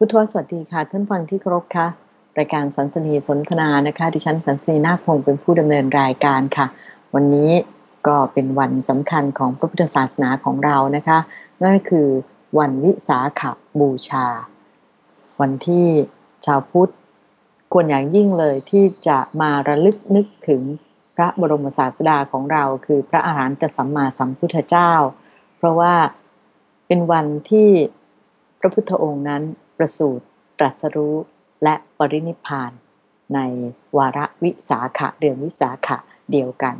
พุทธวสวัสดีค่ะ ท่านฟังที่เคารพค่ะรายการสันสนีสนทนานะคะ ดิฉันสันสนีนาคพงศ์เป็นผู้ดำเนินรายการค่ะ วันนี้ก็เป็นวันสำคัญของพระพุทธศาสนาของเรานะคะ นั่นคือวันวิสาขบูชา วันที่ชาวพุทธควรอย่างยิ่งเลยที่จะมาระลึกนึกถึงพระบรมศาสดาของเรา คือพระอาหารหันตสัมมาสัมพุทธเจ้า เพราะว่าเป็นวันที่พระพุทธองค์นั้น ประสูติตรัสรู้ และปรินิพาน ในวาระวิสาขะเดือนวิสาขะเดียวกัน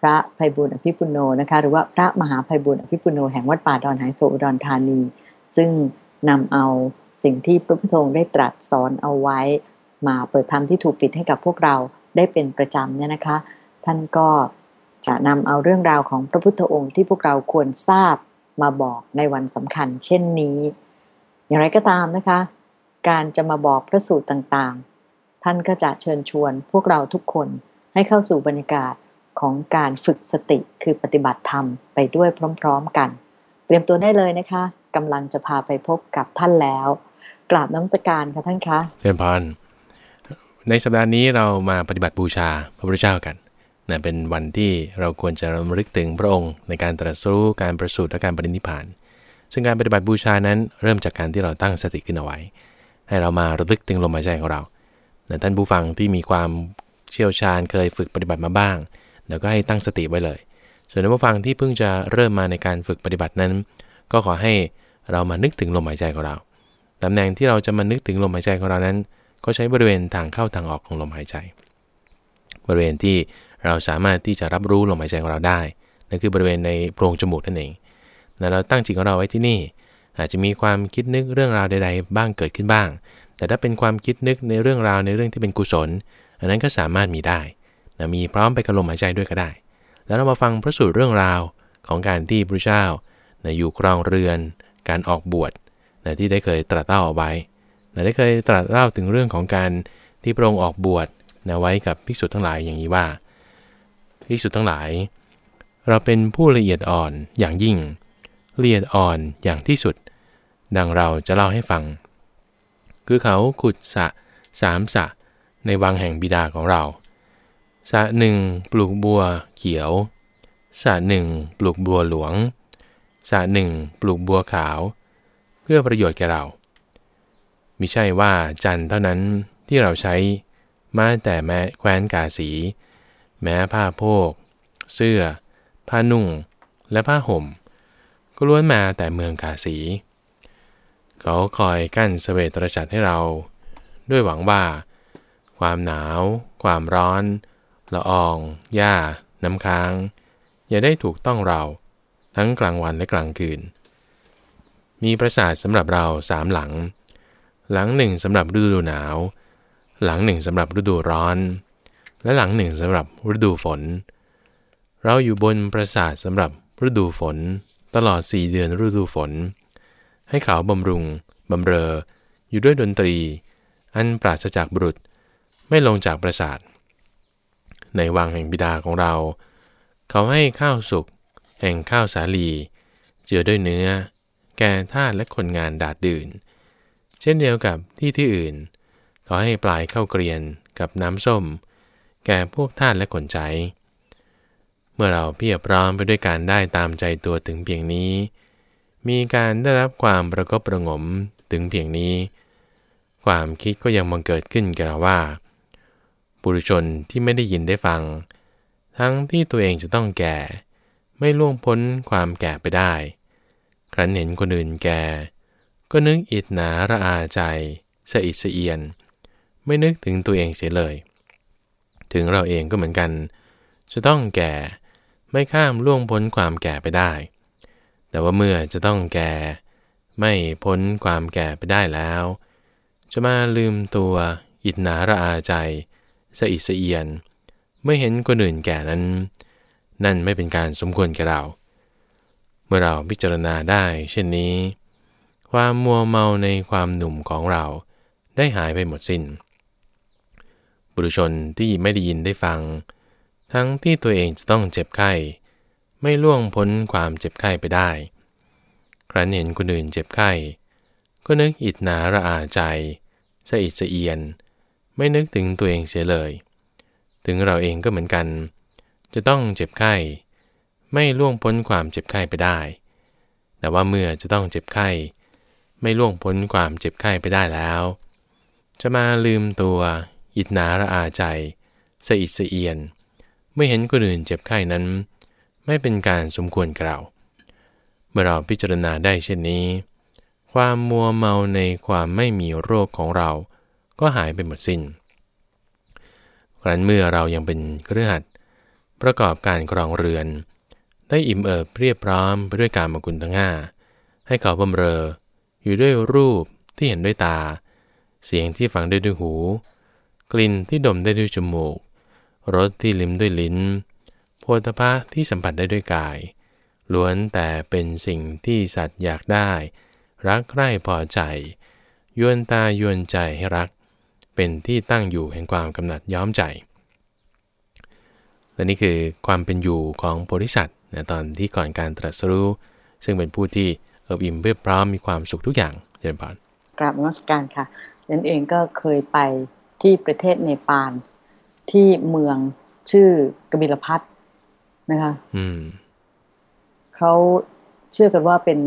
พระภัยบุญอภิปุโนนะคะหรือว่าพระมหาภัยบุญอภิปุโนแห่งวัดป่าดอนหายโศอุดรธานี ซึ่งนำเอาสิ่งที่พระพุทธองค์ได้ตรัสสอนเอาไว้ มาเปิดธรรมที่ถูกปิดให้กับพวกเราได้เป็นประจำเนี่ยนะคะ ท่านก็จะนำเอาเรื่องราวของพระพุทธองค์ที่พวกเราควรทราบมาบอกในวันสำคัญเช่นนี้ อย่างไรก็ตามนะคะ การจะมาบอกพระสูตรต่างๆ ท่านก็จะเชิญชวนพวกเราทุกคนให้เข้าสู่บรรยากาศของการฝึกสติคือปฏิบัติธรรมไปด้วยพร้อมๆกัน เตรียมตัวได้เลยนะคะกำลังจะพาไปพบกับท่านแล้ว กราบน้ำสการค่ะท่านคะเชิญพรในสัปดาห์นี้เรามาปฏิบัติบูชาพระพุทธเจ้ากันนะเป็นวันที่เราควรจะรำลึกถึงพระองค์ในการตรัสรู้การประสูติและการปรินิพพาน ซึ่งการปฏิบัติบูชานั้นเริ่มจากการที่เราตั้งสติขึ้นเอาไว้ ให้เรามาระลึกถึงลมหายใจของเรานะท่านผู้ฟังที่มีความเชี่ยวชาญเคยฝึกปฏิบัติมาบ้างแล้วก็ให้ตั้งสติไว้เลย ส่วนท่านผู้ฟังที่เพิ่งจะเริ่มมาในการฝึกปฏิบัตินั้น ก็ขอให้เรามานึกถึงลมหายใจของเรา ตำแหน่งที่เราจะมานึกถึงลมหายใจของเรานั้น ก็ใช้บริเวณทางเข้าทางออกของลมหายใจ บริเวณที่เราสามารถที่จะรับรู้ลมหายใจของเราได้ นั่นคือบริเวณในโพรงจมูกนั่นเอง นะเราตั้งจิตของเราไว้ที่นี่ อาจจะมีความคิดนึกเรื่องราวใด ๆ บ้างเกิดขึ้นบ้าง แต่ถ้าเป็นความคิดนึกในเรื่องราวในเรื่องที่เป็นกุศล อันนั้นก็สามารถมีได้นะมีพร้อมไปกับลมหายใจด้วยก็ได้ แล้วเรามาฟังพระสูตรเรื่องราวของการที่พระเจ้านะอยู่ครองเรือน การออกบวชนะที่ได้เคยตรัสเล่าเอาไว้นะได้เคยตรัสเล่าถึงเรื่องของการที่พระองค์ออกบวชนะไว้กับภิกษุทั้งหลายอย่างนี้ว่าภิกษุทั้งหลาย เราเป็นผู้ละเอียดอ่อนอย่างยิ่ง เอียดอ่อนอย่างที่สุด ดังเราจะเล่าให้ฟัง คือเขาขุดสะสามสะในวังแห่งบิดาของเราสะหนึ่งปลูกบัวเขียวสะหนึ่งปลูกบัวหลวงสะหนึ่งปลูกบัวขาว เพื่อประโยชน์แก่เรามิใช่ว่าจันเท่านั้นที่เราใช้มาแต่แม้แคว้นกาสี แม้ผ้าโพก เสื้อ ผ้านุ่ง และผ้าห่ม ก็ล้วนมาแต่เมืองกาสี เขาคอยกั้นสเสวตรจัดให้เรา ด้วยหวังว่า ความหนาว ความร้อน ละออง หญ้า น้ำค้าง อย่าได้ถูกต้องเราทั้งกลางวันและกลางคืน มีปราสาทสำหรับเราสามหลัง หลังหนึ่งสำหรับฤดูหนาว หลังหนึ่งสำหรับฤดูร้อน และหลังหนึ่งสำหรับฤดูฝน เราอยู่บนปราสาทสำหรับฤดูฝน ตลอดสี่เดือนฤดูฝน ให้เขาบำรุง บำเรอ อยู่ด้วยดนตรี อันปราศจากบุรุษ ไม่ลงจากปราสาท ในวังแห่งบิดาของเรา เขาให้ข้าวสุก แห่งข้าวสาลี เจือด้วยเนื้อ แก่ทาสและคนงานดาดดื่น เช่นเดียวกับที่ที่อื่น เขาให้ปลายข้าวเกรียนกับน้ำส้ม แก่พวกทาสและคนใช้ มื่อเราเพียบพร้อมไปด้วยการได้ตามใจตัวถึงเพียงนี้ มีการได้รับความประกบประงมถึงเพียงนี้ ความคิดก็ยังบังเกิดขึ้นแก่เราว่าปุถุชนที่ไม่ได้ยินได้ฟัง ทั้งที่ตัวเองจะต้องแก่ ไม่ล่วงพ้นความแก่ไปได้ ครั้นเห็นคนอื่นแก่ ก็นึกอิดหนาระอาใจสะอิดสะเอียน ไม่นึกถึงตัวเองเสียเลย ถึงเราเองก็เหมือนกัน จะต้องแก่ ไม่ข้ามล่วงพ้นความแก่ไปได้ แต่ว่าเมื่อจะต้องแก่ ไม่พ้นความแก่ไปได้แล้ว จะมาลืมตัวอิดหนาระอาใจสะอิดสะเอียน เมื่อเห็นคนอื่นแก่นั้น นั่นไม่เป็นการสมควรแก่เรา เมื่อเราพิจารณาได้ เช่นนี้ ความมัวเมาในความหนุ่มของเราได้หายไปหมดสิน้น บุรุชนที่ไม่ได้ยินได้ฟัง ทั้งที่ตัวเองจะต้องเจ็บไข้ ไม่ล่วงพ้นความเจ็บไข้ไปได้ ครั้นเห็นคนอื่นเจ็บไข้ ก็นึกอิดหนาระอาใจสะอิดสะเอียน ไม่นึกถึงตัวเองเสียเลย ถึงเราเองก็เหมือนกัน จะต้องเจ็บไข้ ไม่ล่วงพ้นความเจ็บไข้ไปได้ แต่ว่าเมื่อจะต้องเจ็บไข้ ไม่ล่วงพ้นความเจ็บไข้ไปได้แล้ว จะมาลืมตัว อิดหนาระอาใจสะอิดสะเอียน ไม่เห็นคนอื่นเจ็บไข้นั้น ไม่เป็นการสมควรกล่าว เมื่อเราพิจารณาได้เช่นนี้ ความมัวเมาในความไม่มีโรคของเรา ก็หายไปหมดสิน้นครั้นเมื่อเรายังเป็นเครือขัดประกอบการกรองเรือน ได้อิ่มเอิบเรียบพร้อมไปด้วยการมกุลทั้งห้าให้เขาบำเรอ อยู่ด้วยรูปที่เห็นด้วยตา เสียงที่ฟังได้ด้วยหู กลิ่นที่ดมได้ด้วยจมูก รสที่ลิ้มด้วยลิ้นโพธพะที่สัมผัสได้ด้วยกาย ล้วนแต่เป็นสิ่งที่สัตว์อยากได้ รักใคร่พอใจ ยวนตายวนใจให้รัก เป็นที่ตั้งอยู่แห่งความกำหนัดย้อมใจและนี่คือความเป็นอยู่ของโพธิสัตว์นะตอนที่ก่อนการตรัสรู้ ซึ่งเป็นผู้ที่เอิบอิ่มเพื่อพร้อมมีความสุขทุกอย่างเจริญพรกราบนมัสการค่ะนั่นเองก็เคยไปที่ประเทศเนปาล ที่เมืองชื่อกบิลพัทนะคะอืมเขาเชื่อกันว่าเป็น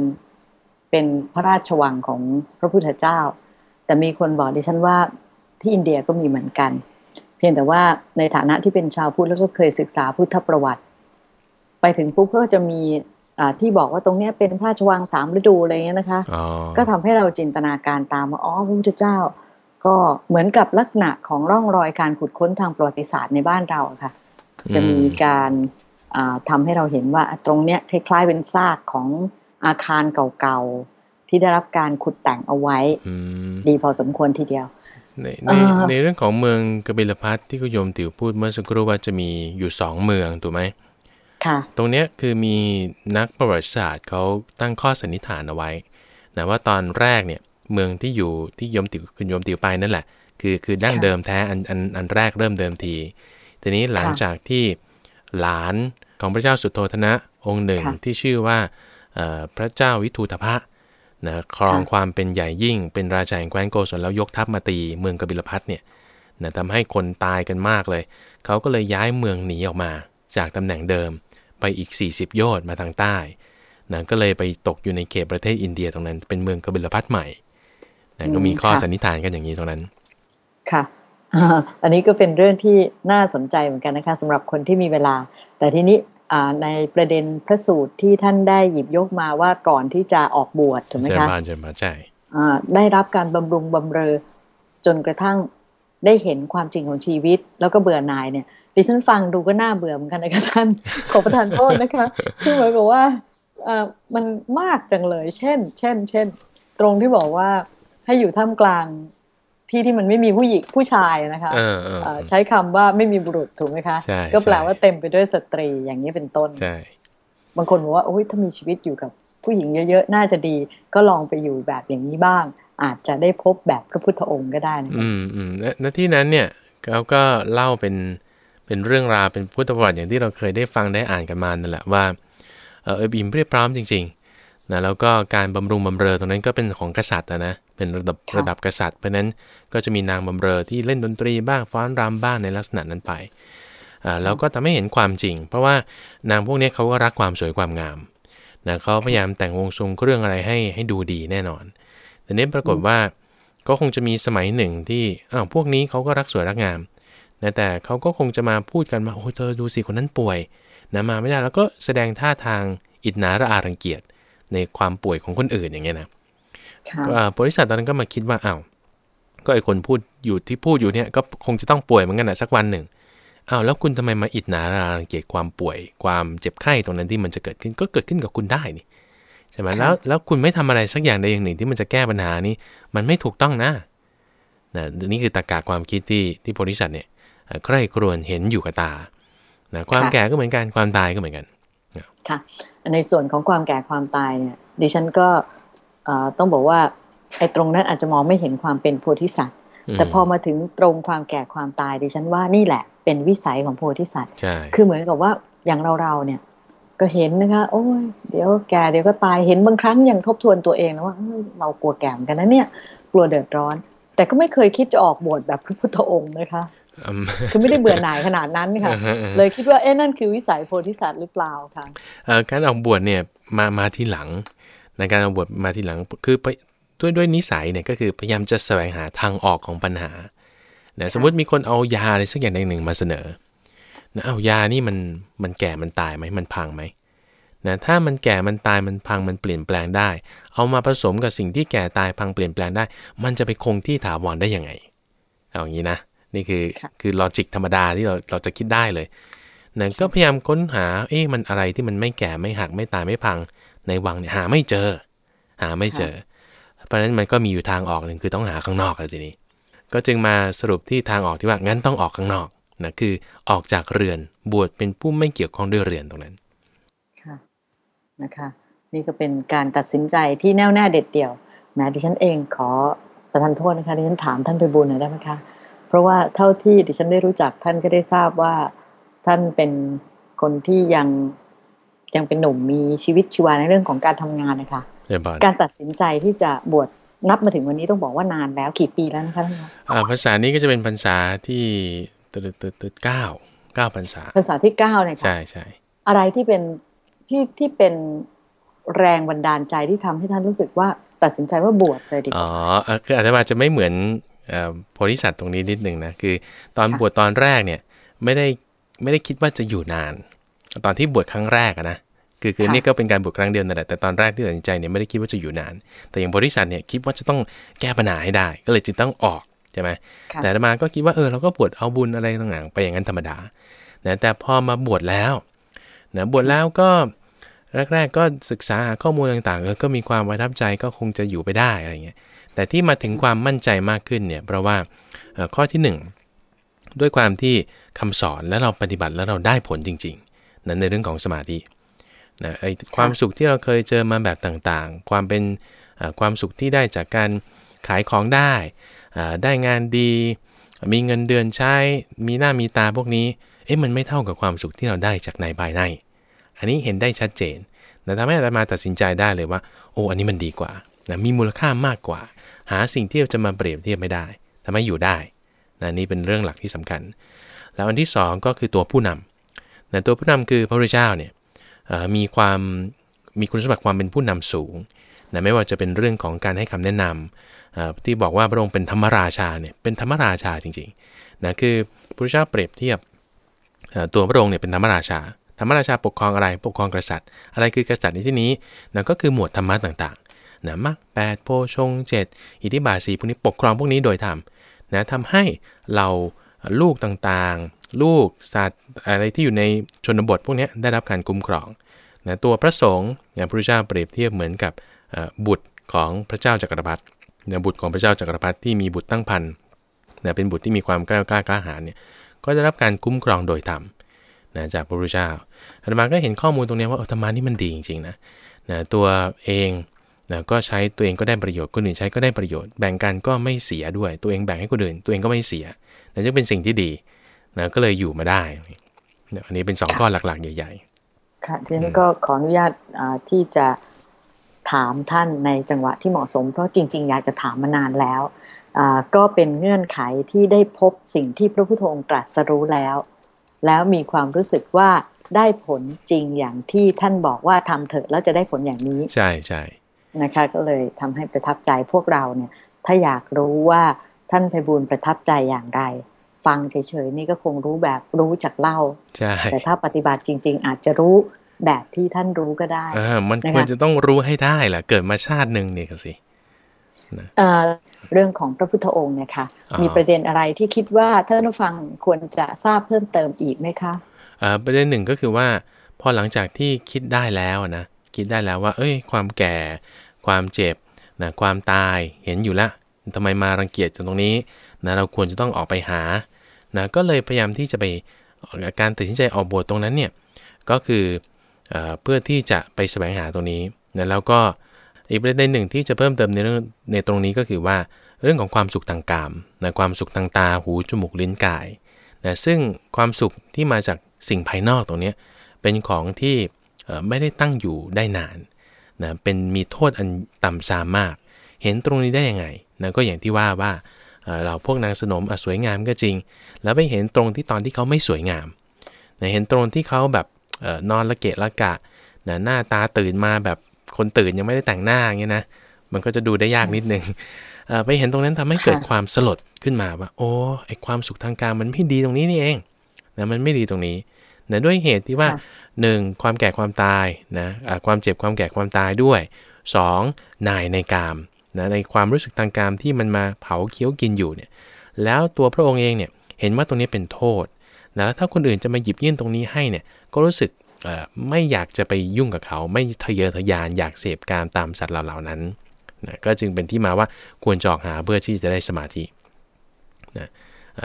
เป็นพระราชวังของพระพุทธเจ้า แต่มีคนบอกดิฉันว่าที่อินเดียก็มีเหมือนกัน เพียงแต่ว่าในฐานะที่เป็นชาวพุทธแล้วก็เคยศึกษาพุทธประวัติ ไปถึงปุ๊บก็จะมีที่บอกว่าตรงนี้เป็นพระราชวังสามฤดูอะไรเงี้ยนะคะ ก็ทำให้เราจินตนาการตามว่าอ๋อพระพุทธเจ้า ก็เหมือนกับลักษณะของร่องรอยการขุดค้นทางประวัติศาสตร์ในบ้านเราค่ะ จะมีการทำให้เราเห็นว่าตรงเนี้ยคล้ายๆเป็นซากของอาคารเก่าๆ ที่ได้รับการขุดแต่งเอาไว้ดีพอสมควรทีเดียว ในในในเรื่องของเมืองกบิลพัทที่คุณโยมติ๋วพูดเมื่อสักครู่ว่าจะมีอยู่สองเมืองถูกไหมค่ะ ตรงเนี้ยคือมีนักประวัติศาสตร์เขาตั้งข้อสันนิษฐานเอาไว้นะว่าตอนแรกเนี่ย เมืองที่อยู่ที่โยมติ๋วคุณโยมติ๋วไปนั่นแหละ คือคือดั้งเดิมแท้อันอันอันแรกเริ่มเดิมที ทีนี้หลังจากที่หลานของพระเจ้าสุโธธนะองค์หนึ่งที่ชื่อว่าพระเจ้าวิทูตภะนะครองความเป็นใหญ่ยิ่ง เป็นราชาแห่งแคว้นโกศลแล้วยกทัพมาตีเมืองกบิลพัทเนี่ยนะทำให้คนตายกันมากเลย เขาก็เลยย้ายเมืองหนีออกมา จากตำแหน่งเดิมไปอีก 40 โยชน์มาทางใต้นะก็เลยไปตกอยู่ในเขตประเทศอินเดียตรงนั้น เป็นเมืองกบิลพัทใหม่นะ ก็มีข้อสันนิษฐานกันอย่างนี้ตรงนั้น ค่ะอันนี้ก็เป็นเรื่องที่น่าสนใจเหมือนกันนะคะสำหรับคนที่มีเวลา แต่ทีนี้ในประเด็นพระสูตรที่ท่านได้หยิบยกมาว่าก่อนที่จะออกบวชถูกไหมคะใช่ใช่ได้รับการบำรุงบำเรอจนกระทั่งได้เห็นความจริงของชีวิต แล้วก็เบื่อหน่ายเนี่ยดิฉันฟังดูก็น่าเบื่อเหมือนกันนะคะท่านขอประทานโทษนะคะคือเหมือนกับว่ามันมากจังเลย เช่น เช่น เช่น ตรงที่บอกว่า ให้อยู่ท่ามกลางที่ที่มันไม่มีผู้หญิงผู้ชายนะคะใช้คำว่าไม่มีบุรุษถูกไหมคะ ก็แปลว่าเต็มไปด้วยสตรีอย่างนี้เป็นต้นใช่บางคนบอกว่าโอ้ยถ้ามีชีวิตอยู่กับผู้หญิงเยอะๆ น่าจะดี ก็ลองไปอยู่แบบอย่างนี้บ้าง อาจจะได้พบแบบพระพุทธองค์ก็ได้นะอืมอืมณที่นั้นเนี่ยเขาก็เล่าเป็นเป็นเรื่องราวเป็นพุทธประวัติอย่างที่เราเคยได้ฟังได้อ่านกันมานั่นแหละว่าเออบิมเรียบพร้อมจริง ๆ นะแล้วก็การบำรุงบำเรอตรงนั้นก็เป็นของกษัตริย์นะเป็นระดับระดับกษัตริย์เพราะนั้นก็จะมีนางบำเรอที่เล่นดนตรีบ้างฟ้อนรำบ้างในลักษณะนั้นไปอ่าแล้วก็ทำให้เห็นความจริง เพราะว่านางพวกนี้เขาก็รักความสวยความงามนะเขาพยายามแต่งวงทรงเครื่องอะไรให้ให้ดูดีแน่นอน แต่นี้ปรากฏว่าก็คงจะมีสมัยหนึ่งที่อ้าวพวกนี้เขาก็รักสวยรักงามนะแต่เขาก็คงจะมาพูดกันว่าโอ้เธอดูสิคนนั้นป่วยนะมาไม่ได้แล้วก็แสดงท่าทางอิจนาระอารังเกียจ ในความป่วยของคนอื่นอย่างเงี้ยนะบริษัทตอนนั้นก็มาคิดว่าอ้าวก็ไอคนพูดอยู่ที่พูดอยู่เนี่ยก็คงจะต้องป่วยเหมือนกันนะสักวันหนึ่งอ้าวแล้วคุณทำไมมาอิดหนารังเกียจความป่วย ความเจ็บไข้ตรงนั้นที่มันจะเกิดขึ้นก็เกิดขึ้นกับคุณได้นี่ใช่ไหมแล้วแล้วคุณไม่ทำอะไรสักอย่างใดอย่างหนึ่งที่มันจะแก้ปัญหานี้ มันไม่ถูกต้องนะนะนี่คือตากาความคิดที่ที่โพธิสัตว์เนี่ยใคร่ครวญเห็นอยู่กับตานะความแก่ก็เหมือนกันความตายก็เหมือนกัน ค่ะ ในส่วนของความแก่ความตายเนี่ย ดิฉันก็ต้องบอกว่าไอ้ตรงนั้นอาจจะมองไม่เห็นความเป็นโพธิสัตว์ แต่พอมาถึงตรงความแก่ความตายดิฉันว่านี่แหละเป็นวิสัยของโพธิสัตว์ คือเหมือนกับว่าอย่างเราเราเนี่ย ก็เห็นนะคะ โอ้ยเดี๋ยวแก่เดี๋ยวก็ตายเห็นบางครั้งยังทบทวนตัวเองนะว่าเรากลัวแก่เหมือนกันนะเนี่ย กลัวเดือดร้อน แต่ก็ไม่เคยคิดจะออกบวชแบบพระพุทธองค์นะคะ คือไม่ได้เบื่อหน่ายขนาดนั้นค่ะ เลยคิดว่าเอ๊ะนั่นคือวิสัยโพธิสัตว์หรือเปล่าคะการออกบวชเนี่ยมามาที่หลังในการออกบวชมาที่หลังคือด้วยด้วยนิสัยเนี่ยก็คือพยายามจะแสวงหาทางออกของปัญหาเนี่ยสมมติมีคนเอายาอะไรสักอย่างหนึ่งมาเสนอนะเอายานี่มันมันแก่มันตายไหมมันพังไหมนะถ้ามันแก่มันตายมันพังมันเปลี่ยนแปลงได้ เอามาผสมกับสิ่งที่แก่ตายพังเปลี่ยนแปลงได้ มันจะไปคงที่ถาวรได้ยังไงเอาอย่างนี้นะ นี่คือคือลอจิกธรรมดาที่เราเราจะคิดได้เลยนะก็พยายามค้นหา เอ๊ะมันอะไรที่มันไม่แก่ไม่หักไม่ตายไม่พังในวังเนี่ยหาไม่เจอ หาไม่เจอ เพราะฉะนั้นมันก็มีอยู่ทางออกหนึ่งคือต้องหาข้างนอกเลยทีนี้ ก็จึงมาสรุปที่ทางออกที่ว่างั้นต้องออกข้างนอกนะคือออกจากเรือนบวชเป็นผู้ไม่เกี่ยวข้องด้วยเรือนตรงนั้นค่ะนะคะนี่ก็เป็นการตัดสินใจที่แน่วแน่เด็ดเดี่ยวแม้ดิฉันเองขอประทานโทษนะคะดิฉันถามท่านไปบุญหน่อยได้ไหมคะเพ ราะว่าเท่าที่ดิฉันได้รู้จักท่านก็ได้ทราบว่าท่านเป็นคนที่ยังยังเป็นหนุ่มมีชีวิตชีวาในเรื่องของการทำงานนะคะการตัดสินใจที่จะบวชนับมาถึงวันนี้ต้องบอกว่านานแล้วกี่ปีแล้วนะคะท่านภาษานี้ก็จะเป็นภาษาที่ตึ๊ดตึ๊ดตึ๊ดเก้าเก้าภาษาภาษาที่เก้าเนี่ยค่ะใช่ใช่อะไรที่เป็นที่ที่เป็นแรงบันดาลใจที่ทำให้ท่านรู้สึกว่าตัดสินใจว่าบวชเลยดีกว่าอ๋อคืออาจจะมาจะไม่เหมือน โพธิสัตว์ตรงนี้นิดหนึ่งนะคือ ตอนบวชตอนแรกเนี่ยไม่ได้ไม่ได้คิดว่าจะอยู่นาน ตอนที่บวชครั้งแรกนะคือคือนี่ก็เป็นการบวชครั้งเดียวนั่นแหละแต่ตอนแรกที่ตัดสินใจเนี่ยไม่ได้คิดว่าจะอยู่นาน แต่อย่างโพธิสัตว์เนี่ยคิดว่าจะต้องแก้ปัญหาให้ได้ ก็เลยจึงต้องออกใช่ไหมแต่มาก็คิดว่าเออเราก็บวชเอาบุญอะไรต่างๆไปอย่างนั้นธรรมดานะแต่พอมาบวชแล้วนะบวชแล้วก็แรก ๆ ก็ศึกษาหาข้อมูลต่างๆก็มีความประทับใจก็คงจะอยู่ไปได้อะไรเงี้ย แต่ที่มาถึงความมั่นใจมากขึ้นเนี่ยเพราะว่าข้อที่ 1 ด้วยความที่คำสอนแล้วเราปฏิบัติแล้วเราได้ผลจริง ๆ นั้นในเรื่องของสมาธินะไอความสุขที่เราเคยเจอมาแบบต่างๆ ความเป็นความสุขที่ได้จากการขายของได้ได้งานดี มีเงินเดือนใช้มีหน้ามีตาพวกนี้เอ๊ะมันไม่เท่ากับความสุขที่เราได้จากในภายใน อันนี้เห็นได้ชัดเจนแต่ทำให้เรามาตัดสินใจได้เลยว่า โอ้อันนี้มันดีกว่า นะมีมูลค่ามากกว่า หาสิ่งที่จะมาเปรียบเทียบไม่ได้ทำให้อยู่ได้นะนี่เป็นเรื่องหลักที่สำคัญ แล้วอันที่ 2 ก็คือตัวผู้นำนะตัวผู้นำคือพระพุทธเจ้าเนี่ยมีความมีคุณสมบัติความเป็นผู้นำสูงนะไม่ว่าจะเป็นเรื่องของการให้คำแนะนำที่บอกว่าพระองค์เป็นธรรมราชาเนี่ยเป็นธรรมราชาจริงๆนะคือพระพุทธเจ้าเปรียบเทียบตัวพระองค์เนี่ยเป็นธรรมราชา ธรรมราชาปกครองอะไร ปกครองกษัตริย์ อะไรคือกษัตริย์ในที่นี้นะก็คือหมวดธรรมะต่าง นะมรรคแปดโพชงเจ็ดอิทธิบาทสีพวกนี้ปกครองพวกนี้โดยธรรมนะทำให้เราลูกต่างๆ ลูกสัตว์อะไรที่อยู่ในชนบทพวกนี้ได้รับการคุ้มครองนะตัวพระสงฆ์อย่างพระเจ้าเปรียบเทียบเหมือนกับบุตรของพระเจ้าจักรพรรดินะบุตรของพระเจ้าจักรพรรดิที่มีบุตรตั้งพันนะเป็นบุตรที่มีความกล้ากล้ากล้าหาญเนี่ยก็ได้รับการคุ้มครองโดยธรรมนะจากพระพุทธเจ้าอาตมาก็เห็นข้อมูลตรงนี้ว่าธรรมานี่มันดีจริงๆนะนะตัวเอง นะก็ใช้ตัวเองก็ได้ประโยชน์คนอื่นใช้ก็ได้ประโยชน์แบ่งกันก็ไม่เสียด้วย ตัวเองแบ่งให้คนอื่น ตัวเองก็ไม่เสียนะจึงเป็นสิ่งที่ดีนะก็เลยอยู่มาได้อันนี้เป็นสองข้อหลักๆ ใหญ่ ๆ ค่ะทีนี้ก็ขออนุญาตที่จะถามท่านในจังหวะที่เหมาะสม เพราะจริง ๆ อยากจะถามมานานแล้วก็เป็นเงื่อนไขที่ได้พบสิ่งที่พระพุทธองค์ตรัสรู้แล้ว แล้วมีความรู้สึกว่าได้ผลจริงอย่างที่ท่านบอกว่าทำเถอะแล้วจะได้ผลอย่างนี้ ใช่ใช่ นะคะก็เลยทำให้ประทับใจพวกเราเนี่ยถ้าอยากรู้ว่าท่านไพบูลประทับใจอย่างไร ฟังเฉยๆนี่ก็คงรู้แบบรู้จากเล่าใช่แต่ถ้าปฏิบัติจริง ๆ อาจจะรู้แบบที่ท่านรู้ก็ได้อ่ามันควรจะต้องรู้ให้ได้แหละเกิดมาชาติหนึ่งเนี่ยสิเรื่องของพระพุทธองค์เนี่ยค่ะมีประเด็นอะไรที่คิดว่าท่านผู้ฟังควรจะทราบเพิ่มเติมอีกไหมคะประเด็นหนึ่งก็คือว่า พอหลังจากที่คิดได้แล้วนะ คิดได้แล้วว่า เอ้ย ความแก่ ความเจ็บนะความตายเห็นอยู่ล้วทำไมมารังเกียจตรงนี้นะเราควรจะต้องออกไปหานะก็เลยพยายามที่จะไปการตัดสินใจออกบทตรงนั้นเนี่ยก็คือเอเพื่อที่จะไปแสวงหาตรงนี้นะแล้วก็อีกประเด็นหนึ่งที่จะเพิ่มเติมในเรื่องในตรงนี้ก็คือว่าเรื่องของความสุขทางกามนะความสุขทางตาหูจมูกลิ้นกายนะซึ่งความสุขที่มาจากสิ่งภายนอกตรงนี้เป็นของที่ ไม่ได้ตั้งอยู่ได้นานนะเป็นมีโทษอันต่ำซามมาก เห็นตรงนี้ได้ยังไงนะก็อย่างที่ว่าว่าเอ่อเราพวกนางสนมอะสวยงามก็จริง แล้วไปเห็นตรงที่ตอนที่เขาไม่สวยงามนะเห็นตรงที่เขาแบบเอ่อนอนละเกะละกะนะหน้าตาตื่นมาแบบคนตื่นยังไม่ได้แต่งหน้าอย่างเงี้ยนะมันก็จะดูได้ยากนิดนึงเอ่อไปเห็นตรงนั้นทำให้เกิดค่ะความสลดขึ้นมาว่า โอ้ไอความสุขทางการมันไม่ดีตรงนี้นี่เองนะมันไม่ดีตรงนี้ นะด้วยเหตุที่ว่าค่ะหนึ่งความแก่ความตายนะอ่าความเจ็บความแก่ความตายด้วยสองนายในกามนะในความรู้สึกทางกามที่มันมาเผาเคี้ยวกินอยู่เนี่ยแล้วตัวพระองค์เองเนี่ยเห็นว่าตรงนี้เป็นโทษนะแล้วถ้าคนอื่นจะมาหยิบยื่นตรงนี้ให้เนี่ยก็รู้สึกเอ่อไม่อยากจะไปยุ่งกับเขา ไม่ทะเยอทะยานอยากเสพการตามสัตว์เหล่านั้นนะก็จึงเป็นที่มาว่าควรจออกหาเพื่อที่จะได้สมาธินะอ่า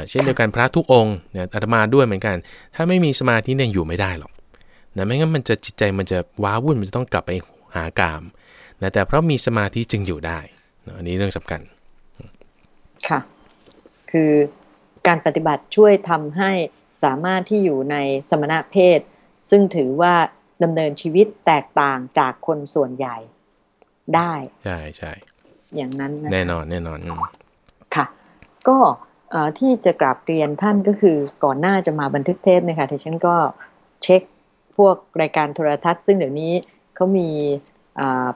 เช่นเดียวกันพระทุกองค์เนี่ยอาตมาด้วยเหมือนกัน ถ้าไม่มีสมาธิเนี่ยอยู่ไม่ได้หรอกนะไม่งั้นมันจะจิตใจมันจะว้าวุ่นมันจะต้องกลับไปหากามนะแต่เพราะมีสมาธิจึงอยู่ได้นะอันนี้เรื่องสำคัญค่ะคือการปฏิบัติช่วยทำให้สามารถที่อยู่ในสมณะเพศ ซึ่งถือว่าดำเนินชีวิตแตกต่างจากคนส่วนใหญ่ได้ ใช่ใช่อย่างนั้นนะคะแน่นอนแน่นอนอืมค่ะ ก็เอ่อ ที่จะกราบเรียนท่านก็คือก่อนหน้าจะมาบันทึกเทปเนี่ยค่ะที่ฉันก็เช็คพวกรายการโทรทัศน์ ซึ่งเดี๋ยวนี้เขามี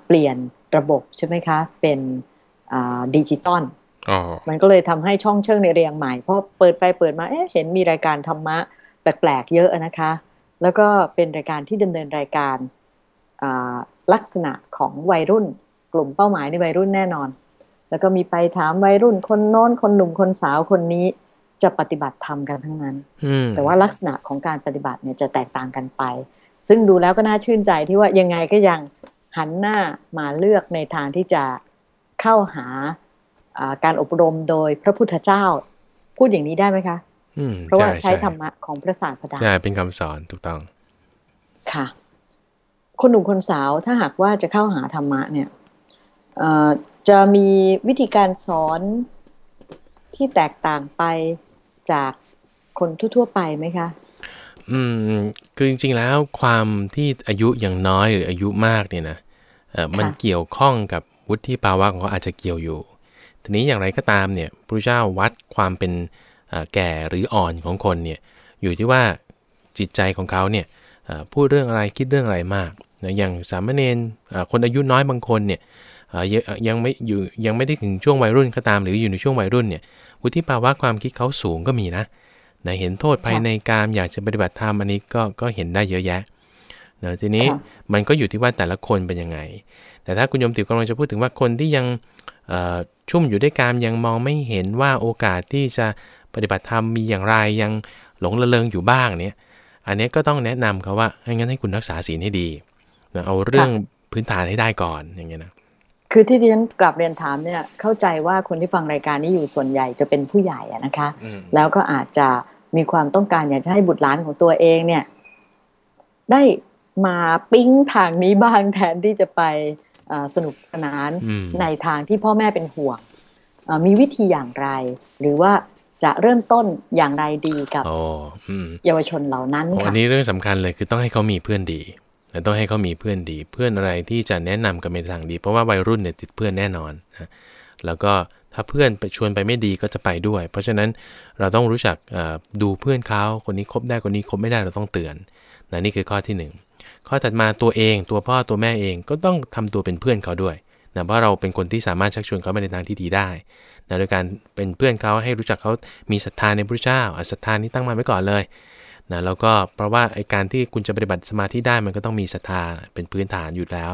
เปลี่ยนระบบใช่ไหมคะ เป็นดิจิตอลมันก็เลยทำให้ช่องเชิงในเรียงใหม่เพราะเปิดไปเปิดมาเอ๊ะเห็นมีรายการธรรมะแปลกๆเยอะนะคะ แล้วก็เป็นรายการที่ดำเนินรายการลักษณะของวัยรุ่น กลุ่มเป้าหมายในวัยรุ่นแน่นอน แล้วก็มีไปถามวัยรุ่นคนโน้นคนหนุ่มคนสาวคนนี้จะปฏิบัติธรรมกันทั้งนั้นอืมแต่ว่าลักษณะของการปฏิบัติเนี่ยจะแตกต่างกันไป ซึ่งดูแล้วก็น่าชื่นใจที่ว่ายังไงก็ยังหันหน้ามาเลือกในทางที่จะเข้าหาอ่าการอบรมโดยพระพุทธเจ้า พูดอย่างนี้ได้ไหมคะอืมเพราะว่าใช้ใช่ธรรมะของพระศาสดาใช่เป็นคำสอนถูกต้อง ค่ะ คนหนุ่มคนสาวถ้าหากว่าจะเข้าหาธรรมะเนี่ยเอ่อ จะมีวิธีการสอนที่แตกต่างไปจากคนทั่วๆไปไหมคะ อืม คือจริงๆแล้วความที่อายุยังน้อยหรืออายุมากเนี่ยนะเออมันเกี่ยวข้องกับวุฒิภาวะของเขาอาจจะเกี่ยวอยู่ ทีนี้อย่างไรก็ตามเนี่ยพระเจ้าวัดความเป็นแก่หรืออ่อนของคนเนี่ยอยู่ที่ว่าจิตใจของเขาเนี่ยพูดเรื่องอะไรคิดเรื่องอะไรมากนะอย่างสามเณรคนอายุน้อยบางคนเนี่ย ยังยังไม่อยู่ยังไม่ได้ถึงช่วงวัยรุ่นก็ตามหรืออยู่ในช่วงวัยรุ่นเนี่ยวุฒิภาวะความคิดเขาสูงก็มีนะนะเห็นโทษภายในการอยากจะปฏิบัติธรรมอันนี้ก็ก็เห็นได้เยอะแยะนะทีนี้ค่ะมันก็อยู่ที่ว่าแต่ละคนเป็นยังไง แต่ถ้าคุณโยมติวกำลังจะพูดถึงว่าคนที่ยังเอ่อชุ่มอยู่ด้วยการยังมองไม่เห็นว่าโอกาสที่จะปฏิบัติธรรมมีอย่างไรยังหลงระเริงอยู่บ้างเนี่ยอันนี้ก็ต้องแนะนำเขาว่าให้งั้นให้คุณรักษาศีลให้ดีนะเอาเรื่องพื้นฐานให้ได้ก่อนอย่างเงี้ยนะ คือที่ดิฉันกลับเรียนถามเนี่ยเข้าใจว่าคนที่ฟังรายการนี้อยู่ส่วนใหญ่จะเป็นผู้ใหญ่อะนะคะอืมแล้วก็อาจจะมีความต้องการอยากจะให้บุตรหลานของตัวเองเนี่ย ได้มาปิ๊งทางนี้บ้างแทนที่จะไปเอ่อสนุกสนานอืมในทางที่พ่อแม่เป็นห่วงเอ่อมีวิธีอย่างไร หรือว่าจะเริ่มต้นอย่างไรดีกับโอ้อืมเยาวชนเหล่านั้นโอ้อัค่ะนนี้เรื่องสำคัญเลยคือต้องให้เขามีเพื่อนดีแต่ต้องให้เขามีเพื่อนดี เพื่อนอะไรที่จะแนะนำกันในทางดี เพราะว่าวัยรุ่นเนี่ยติดเพื่อนแน่นอนนะแล้วก็ถ้าเพื่อนไปชวนไปไม่ดีก็จะไปด้วย เพราะฉะนั้นเราต้องรู้จักดูเพื่อนเขาคนนี้คบได้คนนี้คบไม่ได้เราต้องเตือนนะนี่คือข้อที่หนึ่งข้อถัดมาตัวเองตัวพ่อตัวแม่เองก็ต้องทำตัวเป็นเพื่อนเขาด้วยนะเพราะเราเป็นคนที่สามารถชักชวนเขาไปในทางที่ดีได้นะโดยการเป็นเพื่อนเขาให้รู้จักเขามีศรัทธาในพระเจ้าศรัทธานี้ตั้งมาไว้ก่อนเลย นะแล้วก็เพราะว่าไอการที่คุณจะปฏิบัติสมาธิได้มันก็ต้องมีศรัทธาเป็นพื้นฐานอยู่แล้ว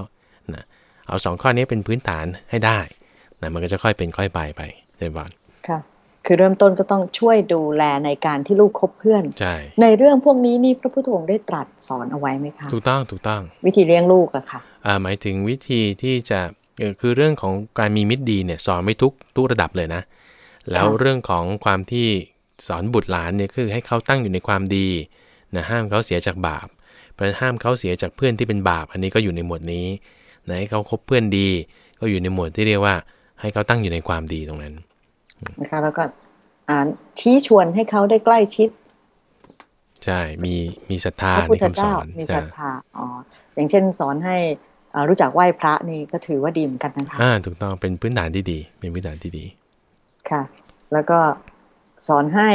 นะเอาสองข้อนี้เป็นพื้นฐานให้ได้นะมันก็จะค่อยเป็นค่อยไปไปเรียนบอลค่ะคือเริ่มต้นก็ต้องช่วยดูแลในการที่ลูกคบเพื่อนใช่ในเรื่องพวกนี้นี่พระพุทธองค์ได้ตรัสสอนเอาไว้ไหมคะถูกต้องถูกต้อง วิธีเลี้ยงลูกอะค่ะอ่าหมายถึงวิธีที่จะเอ่อคือเรื่องของการมีมิตรดีเนี่ยสอนไม่ทุกทุกระดับเลยนะ แล้วเรื่องของความที่ สอนบุตรหลานเนี่ยคือให้เขาตั้งอยู่ในความดีนะห้ามเขาเสียจากบาปเพราะฉะนั้นห้ามเขาเสียจากเพื่อนที่เป็นบาป อันนี้ก็อยู่ในหมวดนี้นะให้เขาคบเพื่อนดี ก็อยู่ในหมวดที่เรียกว่า ให้เขาตั้งอยู่ในความดีตรงนั้นนะคะแล้วก็อ่าชี้ชวนให้เขาได้ใกล้ชิด ใช่ มีมีศรัทธาพระพุในทธคำสเจ้าอนมีศรัทธาอ๋ออย่างเช่นสอนให้เอ่อรู้จักไหว้พระนี่ก็ถือว่าดีเหมือนกันนะคะอ่าถูกต้องเป็นพื้นฐานที่ดี เป็นพื้นฐานที่ดีค่ะ แล้วก็ สอนให้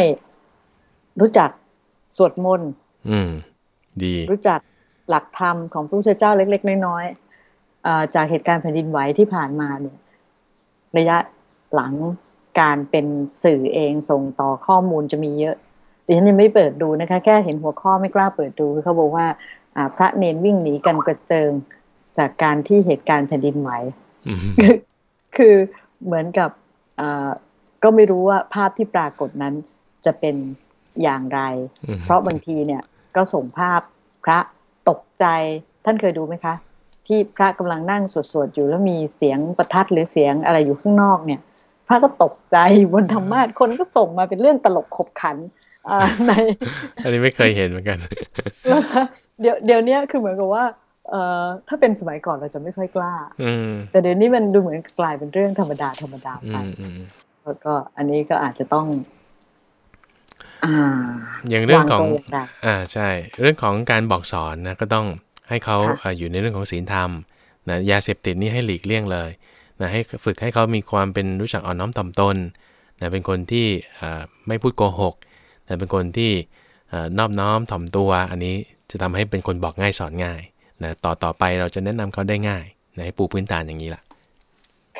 รู้จักสวดมนต์อืมดี รู้จักหลักธรรมของพระพุทธเจ้าเล็ก ๆ น้อยๆเอ่อจากเหตุการณ์แผ่นดินไหวที่ผ่านมาเนี่ย ระยะหลังการเป็นสื่อเองส่งต่อข้อมูลจะมีเยอะดิฉันยังไม่เปิดดูนะคะ แค่เห็นหัวข้อไม่กล้าเปิดดูคือเขาบอกว่าอ่าพระเนนวิ่งหนีกันกระเจิงจากการที่เหตุการณ์แผ่นดินไหวอืมคือคือเหมือนกับเอ่อ ก็ไม่รู้ว่าภาพที่ปรากฏนั้นจะเป็นอย่างไรอืมเพราะบางทีเนี่ยก็ส่งภาพพระตกใจท่านเคยดูไหมคะ ที่พระกำลังนั่งสวดๆอยู่แล้วมีเสียงประทัดหรือเสียงอะไรอยู่ข้างนอกเนี่ย พระก็ตกใจบนธรรมาสคนก็ส่งมาเป็นเรื่องตลกขบขันอ่าในอันนี้ไม่เคยเห็นเหมือนกันนะคะเดี๋ยวเดี๋ยวเนี้ยคือเหมือนกับว่าเอ่อถ้าเป็นสมัยก่อนเราจะไม่ค่อยกล้าอืมแต่เดี๋ยวนี้มันดูเหมือนกลายเป็นเรื่องธรรมดาธรรมดาอืไปมอืม แล้วก็อันนี้ก็อาจจะต้องอ่าอย่างเรื่องวางของตัวอย่างไรอ่าใช่ เรื่องของการบอกสอนนะก็ต้องให้เขาค่ะอ่าอยู่ในเรื่องของศีลธรรมนะยาเสพติดนี่ให้หลีกเลี่ยงเลยนะให้ฝึกให้เขามีความเป็นรู้จักอ่อนน้อมถ่อมตนนะเป็นคนที่อ่าไม่พูดโกหกนะเป็นคนที่อ่านอบน้อมถ่อมตัว อันนี้จะทำให้เป็นคนบอกง่ายสอนง่ายนะต่อต่อไปเราจะแนะนำเขาได้ง่ายนะให้ปูพื้นฐานอย่างนี้ล่ะ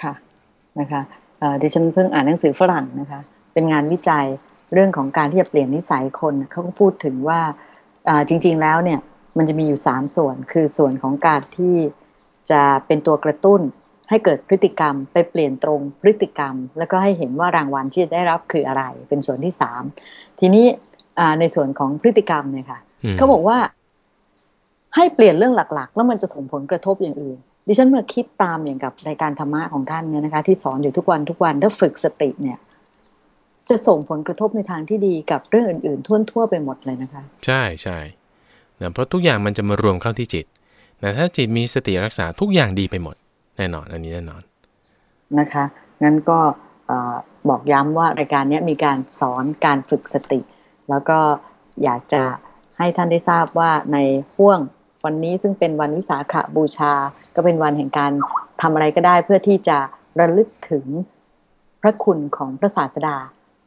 ค่ะนะคะเอ่อ ดิฉันเพิ่งอ่านหนังสือฝรั่งนะคะ เป็นงานวิจัยเรื่องของการที่จะเปลี่ยนนิสัยคนเขาก็พูดถึงว่าอ่าจริง ๆแล้วเนี่ยมันจะมีอยู่ 3 ส่วน คือส่วนของการที่จะเป็นตัวกระตุ้นให้เกิดพฤติกรรมไปเปลี่ยนตรงพฤติกรรม แล้วก็ให้เห็นว่ารางวัลที่จะได้รับคืออะไร เป็นส่วนที่ 3 ทีนี้อ่าในส่วนของพฤติกรรมเนี่ยค่ะมเขาบอกว่าให้เปลี่ยนเรื่องหลัก ๆ แล้วมันจะส่งผลกระทบอย่างอื่น ดิฉันเมื่อคิดตามอย่างกับรายการธรรมะของท่านเนี่ยนะคะ ที่สอนอยู่ทุกวันทุกวันถ้าฝึกสติเนี่ย จะส่งผลกระทบในทางที่ดีกับเรื่องอื่นๆ ทั่วๆไปหมดเลยนะคะ ใช่ใช่นะเพราะทุกอย่างมันจะมารวมเข้าที่จิตนะถ้าจิตมีสติรักษาทุกอย่างดีไปหมด แน่นอน อันนี้แน่นอนนะคะงั้นก็เอ่อบอกย้ำว่ารายการเนี้ยมีการสอนการฝึกสติ แล้วก็อยากจะให้ท่านได้ทราบว่าในห่วง วันนี้ซึ่งเป็นวันวิสาขบูชา ก็เป็นวันแห่งการทำอะไรก็ได้เพื่อที่จะระลึกถึงพระคุณของพระศาสดา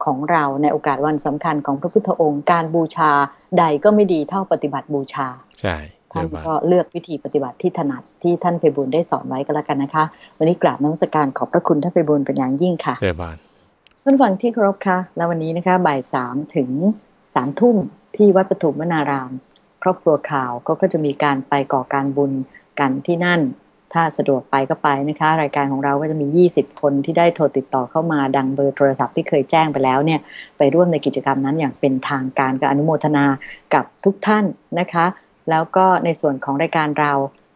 ของเราในโอกาสวันสำคัญของพระพุทธองค์ การบูชาใดก็ไม่ดีเท่าปฏิบัติบูชา ใช่ท่านเรียกว่าก็เลือกวิธีปฏิบัติที่ถนัดที่ท่านไพบุญได้สอนไว้ก็แล้วกันนะคะ วันนี้กราบนมัสการขอบพระคุณท่านไพบุญเป็นอย่างยิ่งค่ะเรียบานท่านฟังที่เคารพค่ะ แล้ววันนี้นะคะบ่ายสามถึงสามทุ่มที่วัดปฐุมวนารามค รอบครัวข่าวก็ก็จะมีการไปก่อการบุญกันที่นั่น ถ้าสะดวกไปก็ไปนะคะ รายการของเราก็จะมี 20 คนที่ได้โทรติดต่อเข้ามาดังเบอร์โทรศัพท์ที่เคยแจ้งไปแล้วเนี่ยไปร่วมในกิจกรรมนั้นอย่างเป็นทางการกับอนุโมทนากับทุกท่านนะคะ แล้วก็ในส่วนของรายการเรา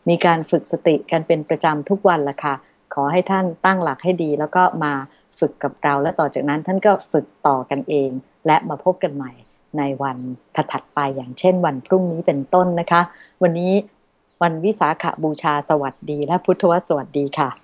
มีการฝึกสติกันเป็นประจำทุกวันละค่ะ ขอให้ท่านตั้งหลักให้ดี แล้วก็มาฝึกกับเราและต่อจากนั้นท่านก็ฝึกต่อกันเอง และมาพบกันใหม่ ในวันถัดๆไปอย่างเช่นวันพรุ่งนี้เป็นต้นนะคะ วันนี้วันวิสาขบูชาสวัสดีและพุทธวสวัสดีค่ะ